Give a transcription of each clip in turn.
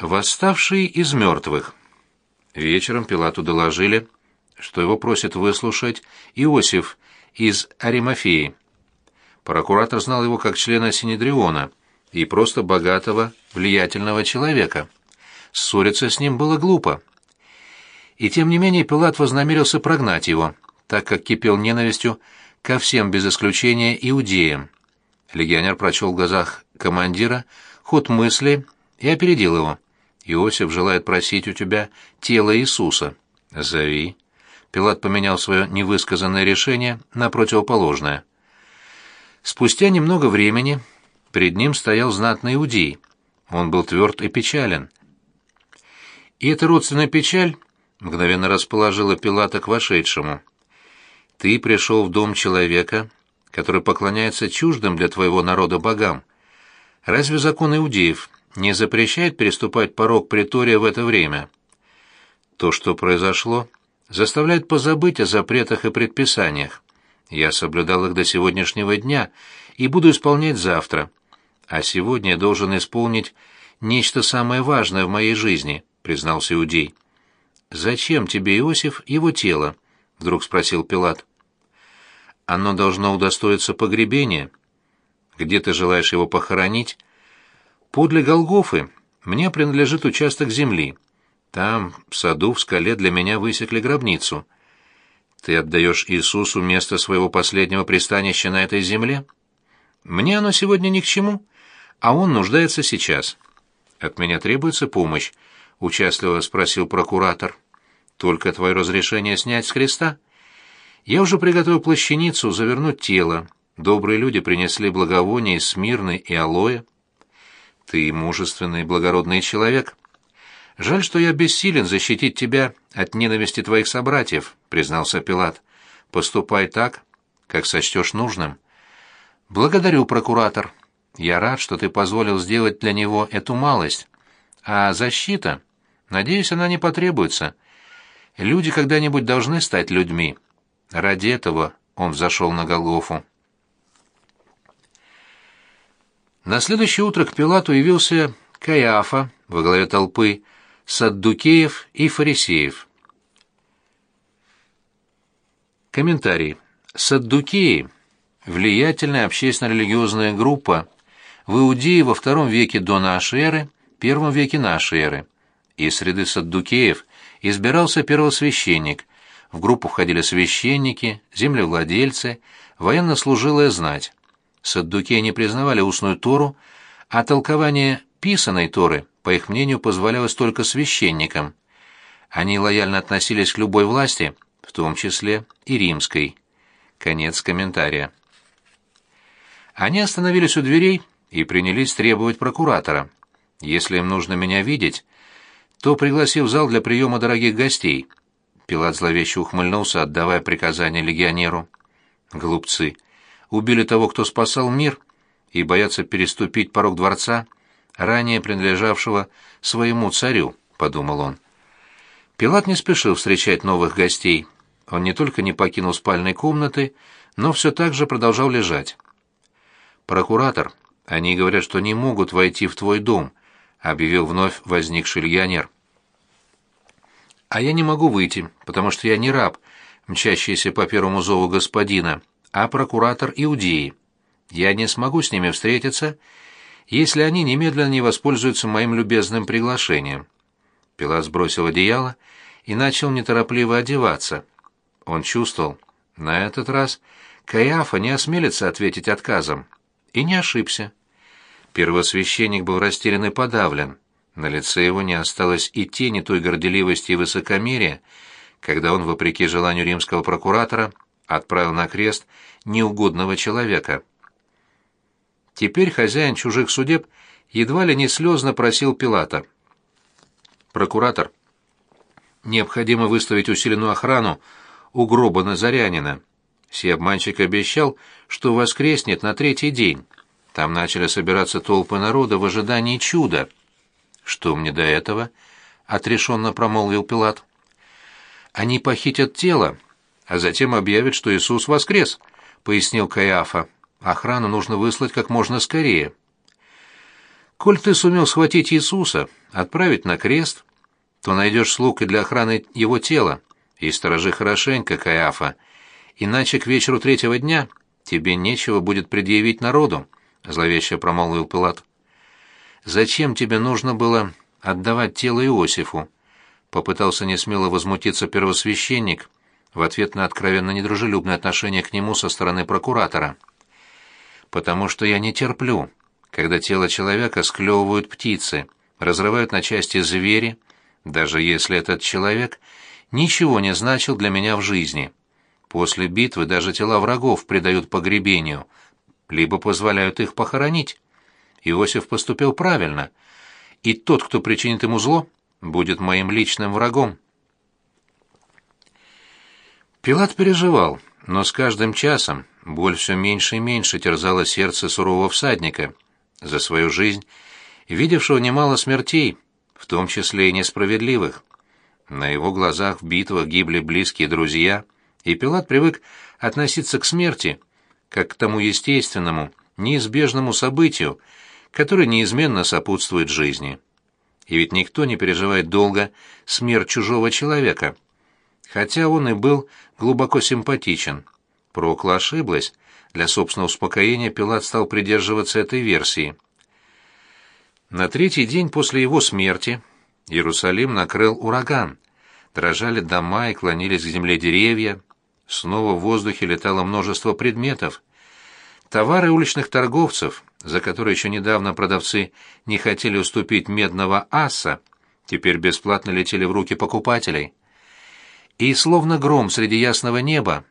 Восставший из мертвых. Вечером Пилату доложили, что его просит выслушать Иосиф из Аримафеи. Прокуратор знал его как члена Синедриона и просто богатого, влиятельного человека. Ссориться с ним было глупо. И тем не менее Пилат вознамерился прогнать его, так как кипел ненавистью ко всем без исключения иудеям. Легионер прочел в глазах командира ход мысли и опередил его. Иосиф желает просить у тебя тело Иисуса. Зови. Пилат поменял свое невысказанное решение на противоположное. Спустя немного времени перед ним стоял знатный иудей. Он был тверд и печален. И эта родственная печаль мгновенно расположила Пилата к вошедшему. «Ты пришел в дом человека, который поклоняется чуждым для твоего народа богам. Разве закон иудеев не запрещает переступать порог притория в это время. То, что произошло, заставляет позабыть о запретах и предписаниях. Я соблюдал их до сегодняшнего дня и буду исполнять завтра. А сегодня я должен исполнить нечто самое важное в моей жизни, признался иудей. Зачем тебе, Иосиф, его тело? вдруг спросил Пилат. Оно должно удостоиться погребения. Где ты желаешь его похоронить? Подле Голгофы мне принадлежит участок земли. Там, в саду, в скале для меня высекли гробницу. Ты отдаешь Иисусу место своего последнего пристанища на этой земле? Мне оно сегодня ни к чему, а он нуждается сейчас. От меня требуется помощь, участливо спросил прокуратор. Только твое разрешение снять с креста? Я уже приготовил плащаницу завернуть тело. Добрые люди принесли благовония из смирны и алоэ. Ты мужественный и благородный человек. Жаль, что я бессилен защитить тебя от ненависти твоих собратьев, признался Пилат. Поступай так, как сочтешь нужным. Благодарю, прокуратор. Я рад, что ты позволил сделать для него эту малость. А защита, надеюсь, она не потребуется. Люди когда-нибудь должны стать людьми. Ради этого он взошел на Голгофу. На следующее утро к Пилату явился Каиафа во главе толпы саддукеев и фарисеев. Комментарий. Саддукеи – влиятельная общественно-религиозная группа в Иудее во втором веке до нашей эры, первом веке нашей эры. Из среды саддукеев избирался первосвященник. В группу входили священники, землевладельцы, военнослужилая знать. Саддукеи не признавали устную Тору, а толкование писаной Торы, по их мнению, позволялось только священникам. Они лояльно относились к любой власти, в том числе и римской. Конец комментария. Они остановились у дверей и принялись требовать прокуратора. Если им нужно меня видеть, то пригласи в зал для приема дорогих гостей. Пилат зловеще ухмыльнулся, отдавая приказание легионеру. Глупцы убили того, кто спасал мир, и боятся переступить порог дворца, ранее принадлежавшего своему царю, подумал он. Пилат не спешил встречать новых гостей. Он не только не покинул спальной комнаты, но все так же продолжал лежать. Прокуратор, они говорят, что не могут войти в твой дом, объявил вновь возникший легионер. А я не могу выйти, потому что я не раб, мчащийся по первому зову господина, а прокуратор Иудеи. Я не смогу с ними встретиться, если они немедленно не воспользуются моим любезным приглашением. Пилат сбросил одеяло и начал неторопливо одеваться. Он чувствовал, на этот раз Каиафа не осмелится ответить отказом. И не ошибся. Первосвященник был растерян и подавлен. На лице его не осталось и тени той горделивости и высокомерия, когда он, вопреки желанию римского прокуратора, отправил на крест неугодного человека. Теперь хозяин чужих судеб едва ли не слезно просил Пилата. «Прокуратор, необходимо выставить усиленную охрану у гроба Назарянина. Сей обманщик обещал, что воскреснет на третий день. Там начали собираться толпы народа в ожидании чуда». «Что мне до этого?» — отрешенно промолвил Пилат. «Они похитят тело, а затем объявят, что Иисус воскрес», — пояснил Каиафа. «Охрану нужно выслать как можно скорее». Коль ты сумел схватить Иисуса, отправить на крест, то найдешь слуг и для охраны его тела, и сторожи хорошенько, Каиафа, иначе к вечеру третьего дня тебе нечего будет предъявить народу, — зловеще промолвил Пилат. «Зачем тебе нужно было отдавать тело Иосифу?» — попытался несмело возмутиться первосвященник в ответ на откровенно недружелюбное отношение к нему со стороны прокуратора. «Потому что я не терплю, когда тело человека склевывают птицы, разрывают на части звери, даже если этот человек ничего не значил для меня в жизни. После битвы даже тела врагов предают погребению, либо позволяют их похоронить. Иосиф поступил правильно, и тот, кто причинит ему зло, будет моим личным врагом. Пилат переживал, но с каждым часом боль все меньше и меньше терзала сердце сурового всадника — за свою жизнь, видевшего немало смертей, в том числе и несправедливых. На его глазах в битвах гибли близкие друзья, и Пилат привык относиться к смерти как к тому естественному, неизбежному событию, которое неизменно сопутствует жизни. И ведь никто не переживает долго смерть чужого человека, хотя он и был глубоко симпатичен. Прокла ошиблась, для собственного успокоения Пилат стал придерживаться этой версии. На третий день после его смерти Иерусалим накрыл ураган. Дрожали дома и клонились к земле деревья. Снова в воздухе летало множество предметов. Товары уличных торговцев, за которые еще недавно продавцы не хотели уступить медного аса, теперь бесплатно летели в руки покупателей. И словно гром среди ясного неба,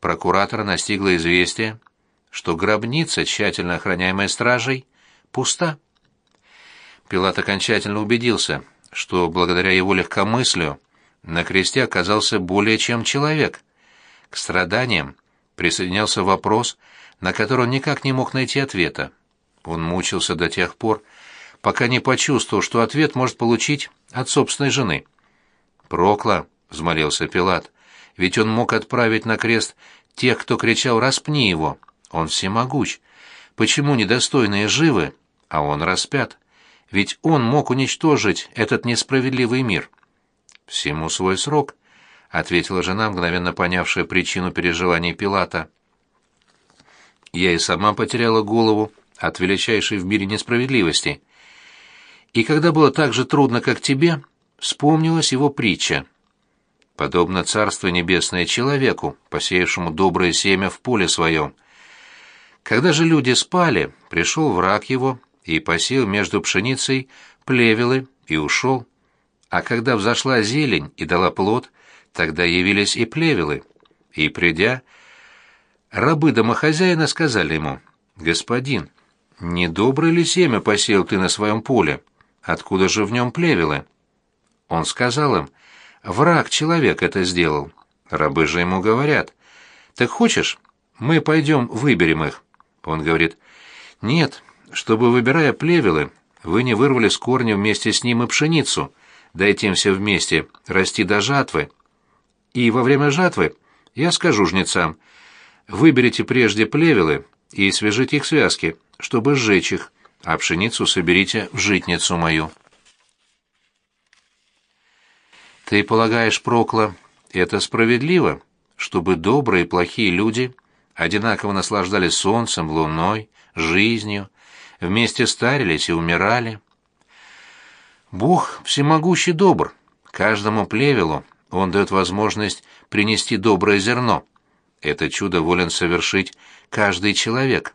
прокуратора настигло известие, что гробница, тщательно охраняемая стражей, пуста. Пилат окончательно убедился, что благодаря его легкомыслию на кресте оказался более чем человек. К страданиям присоединялся вопрос, на который он никак не мог найти ответа. Он мучился до тех пор, пока не почувствовал, что ответ может получить от собственной жены. «Прокла», — взмолился Пилат, — «ведь он мог отправить на крест тех, кто кричал «распни его», он всемогущ. Почему недостойные живы, а он распят? Ведь он мог уничтожить этот несправедливый мир. Всему свой срок, ответила жена, мгновенно понявшая причину переживаний Пилата. Я и сама потеряла голову от величайшей в мире несправедливости. И когда было так же трудно, как тебе, вспомнилась его притча. Подобно Царство Небесное человеку, посеявшему доброе семя в поле своем — когда же люди спали, пришел враг его и посеял между пшеницей плевелы и ушел. А когда взошла зелень и дала плод, тогда явились и плевелы. И, придя, рабы домохозяина сказали ему, «Господин, недоброе ли семя посеял ты на своем поле? Откуда же в нем плевелы?» Он сказал им, «Враг человек это сделал». Рабы же ему говорят, «Так хочешь, мы пойдем выберем их?» Он говорит, «Нет, чтобы, выбирая плевелы, вы не вырвали с корня вместе с ним и пшеницу, дайте им все вместе расти до жатвы. И во время жатвы я скажу жнецам, выберите прежде плевелы и свяжите их связки, чтобы сжечь их, а пшеницу соберите в житницу мою». Ты полагаешь, Прокла, это справедливо, чтобы добрые и плохие люди одинаково наслаждались солнцем, луной, жизнью, вместе старились и умирали. Бог всемогущий добр, каждому плевелу он дает возможность принести доброе зерно. Это чудо волен совершить каждый человек.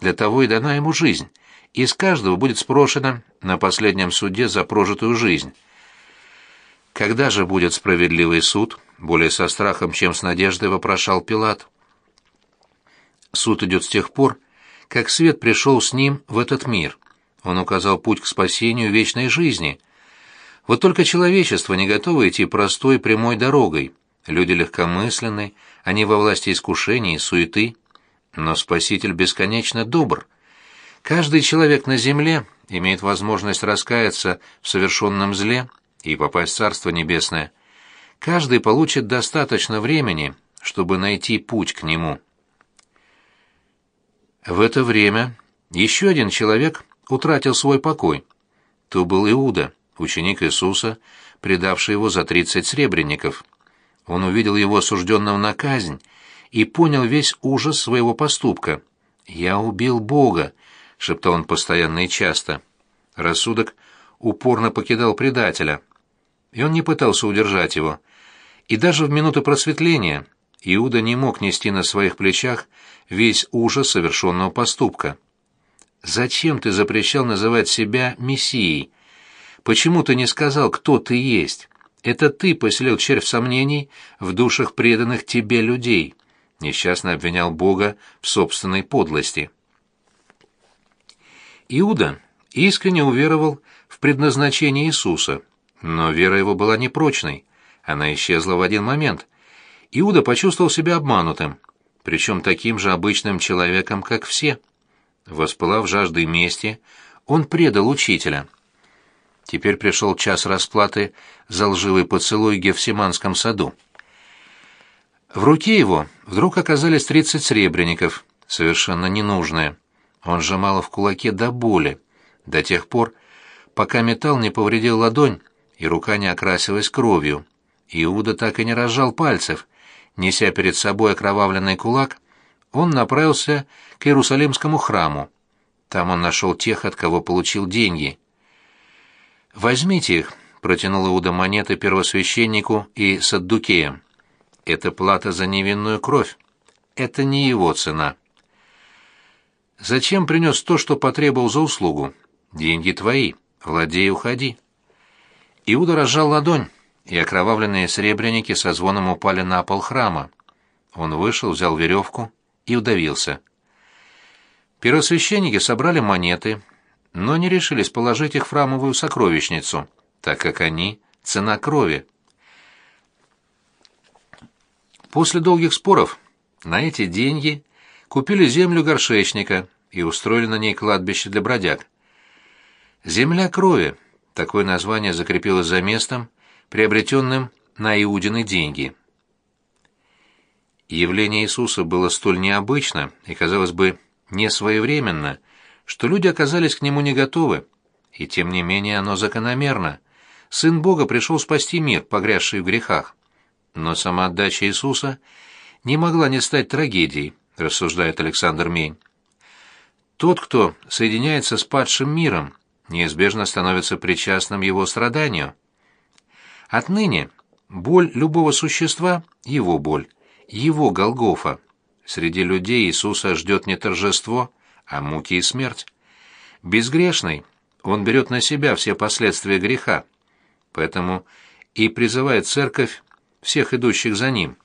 Для того и дана ему жизнь, и с каждого будет спрошено на последнем суде за прожитую жизнь. Когда же будет справедливый суд? Более со страхом, чем с надеждой вопрошал Пилат. Суд идет с тех пор, как свет пришел с ним в этот мир. Он указал путь к спасению вечной жизни. Вот только человечество не готово идти простой прямой дорогой. Люди легкомысленны, они во власти искушений и суеты. Но Спаситель бесконечно добр. Каждый человек на земле имеет возможность раскаяться в совершенном зле и попасть в Царство Небесное. Каждый получит достаточно времени, чтобы найти путь к нему. В это время еще один человек утратил свой покой. То был Иуда, ученик Иисуса, предавший его за тридцать сребреников. Он увидел его осужденным на казнь и понял весь ужас своего поступка. «Я убил Бога», — шептал он постоянно и часто. Рассудок упорно покидал предателя, и он не пытался удержать его. И даже в минуту просветления Иуда не мог нести на своих плечах весь ужас совершенного поступка. «Зачем ты запрещал называть себя Мессией? Почему ты не сказал, кто ты есть? Это ты поселил червь сомнений в душах преданных тебе людей», — несчастно обвинял Бога в собственной подлости. Иуда искренне уверовал в предназначение Иисуса, но вера его была непрочной. Она исчезла в один момент. Иуда почувствовал себя обманутым, причем таким же обычным человеком, как все. Воспылав жаждой мести, он предал учителя. Теперь пришел час расплаты за лживый поцелуй в Гефсиманском саду. В руке его вдруг оказались тридцать сребреников, совершенно ненужные. Он сжимал в кулаке до боли, до тех пор, пока металл не повредил ладонь и рука не окрасилась кровью. Иуда так и не разжал пальцев. Неся перед собой окровавленный кулак, он направился к Иерусалимскому храму. Там он нашел тех, от кого получил деньги. «Возьмите их», — протянул Иуда монеты первосвященнику и Саддукеям. «Это плата за невинную кровь. Это не его цена». «Зачем принес то, что потребовал за услугу? Деньги твои. Владей, уходи». Иуда разжал ладонь, и окровавленные сребреники со звоном упали на пол храма. Он вышел, взял веревку и удавился. Первосвященники собрали монеты, но не решились положить их в храмовую сокровищницу, так как они — цена крови. После долгих споров на эти деньги купили землю горшечника и устроили на ней кладбище для бродяг. «Земля крови» — такое название закрепилось за местом, приобретенным на Иудины деньги. Явление Иисуса было столь необычно и, казалось бы, несвоевременно, что люди оказались к нему не готовы, и тем не менее оно закономерно. Сын Бога пришел спасти мир, погрязший в грехах. Но сама отдача Иисуса не могла не стать трагедией, рассуждает Александр Мень. Тот, кто соединяется с падшим миром, неизбежно становится причастным его страданию. Отныне боль любого существа — его боль, его Голгофа. Среди людей Иисуса ждет не торжество, а муки и смерть. Безгрешный, он берет на себя все последствия греха. Поэтому и призывает церковь всех идущих за ним.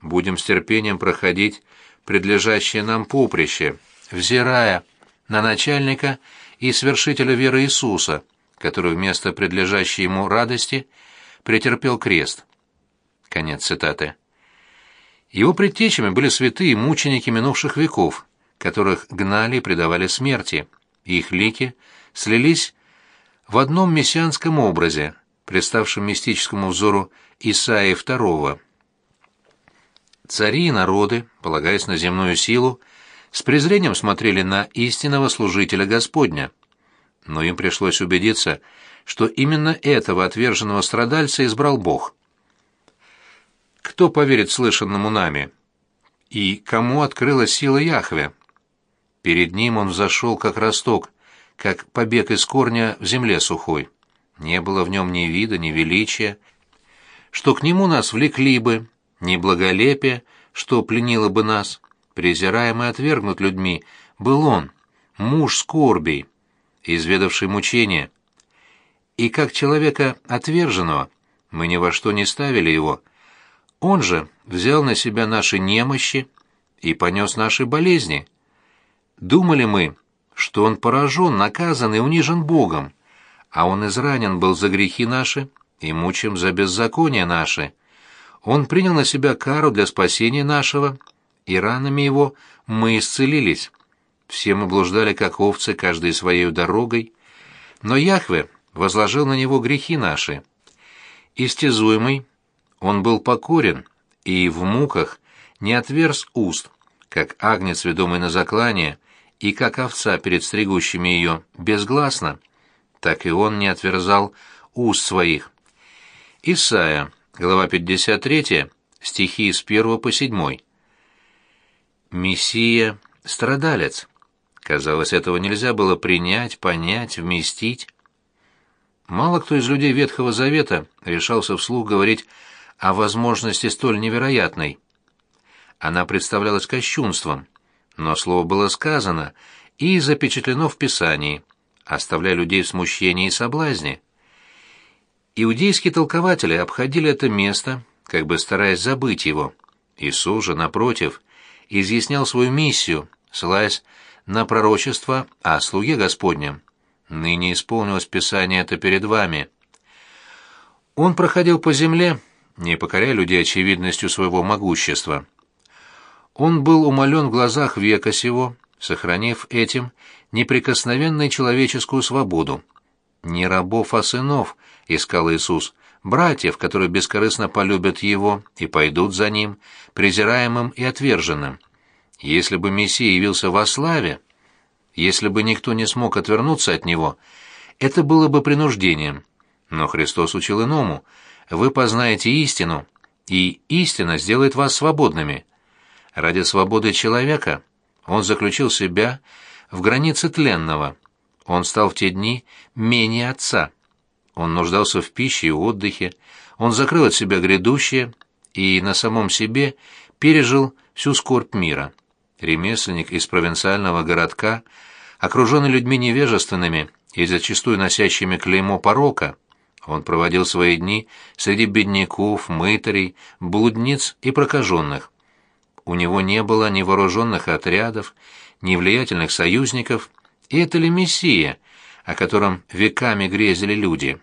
Будем с терпением проходить предлежащее нам поприще, взирая на начальника и свершителя веры Иисуса, который вместо предлежащей ему радости претерпел крест. Конец цитаты. Его предтечами были святые мученики минувших веков, которых гнали и предавали смерти. Их лики слились в одном мессианском образе, представшем мистическому взору Исаии II. Цари и народы, полагаясь на земную силу, с презрением смотрели на истинного служителя Господня. Но им пришлось убедиться, что именно этого отверженного страдальца избрал Бог. Кто поверит слышанному нами? И кому открылась сила Яхве? Перед ним он взошел как росток, как побег из корня в земле сухой. Не было в нем ни вида, ни величия, что к нему нас влекли бы, ни благолепия, что пленило бы нас презираем и отвергнут людьми, был он, муж скорбей, изведавший мучения. И как человека отверженного мы ни во что не ставили его. Он же взял на себя наши немощи и понес наши болезни. Думали мы, что он поражен, наказан и унижен Богом, а он изранен был за грехи наши и мучим за беззаконие наши. Он принял на себя кару для спасения нашего, и ранами его мы исцелились. Все мы блуждали, как овцы, каждой своей дорогой, но Яхве возложил на него грехи наши. Истязуемый, он был покорен и в муках не отверз уст, как агнец, ведомый на заклание, и как овца перед стригущими ее безгласно, так и он не отверзал уст своих. Исайя, глава 53, стихи с 1 по 7. Мессия — страдалец. Казалось, этого нельзя было принять, понять, вместить. Мало кто из людей Ветхого Завета решался вслух говорить о возможности столь невероятной. Она представлялась кощунством, но слово было сказано и запечатлено в Писании, оставляя людей в смущении и соблазне. Иудейские толкователи обходили это место, как бы стараясь забыть его. Иисус же, напротив, изъяснял свою миссию, ссылаясь на пророчество о слуге Господнем. Ныне исполнилось Писание это перед вами. Он проходил по земле, не покоряя людей очевидностью своего могущества. Он был умолен в глазах века сего, сохранив этим неприкосновенную человеческую свободу. Не рабов, а сынов, искал Иисус, братьев, которые бескорыстно полюбят Его и пойдут за Ним, презираемым и отверженным. Если бы Мессия явился во славе, если бы никто не смог отвернуться от него, это было бы принуждением. Но Христос учил иному. Вы познаете истину, и истина сделает вас свободными. Ради свободы человека он заключил себя в границе тленного. Он стал в те дни менее отца. Он нуждался в пище и отдыхе. Он закрыл от себя грядущее и на самом себе пережил всю скорбь мира ремесленник из провинциального городка, окруженный людьми невежественными и зачастую носящими клеймо порока, он проводил свои дни среди бедняков, мытарей, блудниц и прокаженных. У него не было ни вооруженных отрядов, ни влиятельных союзников, и это ли Мессия, о котором веками грезили люди?»